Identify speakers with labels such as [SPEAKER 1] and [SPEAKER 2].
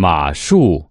[SPEAKER 1] 马术。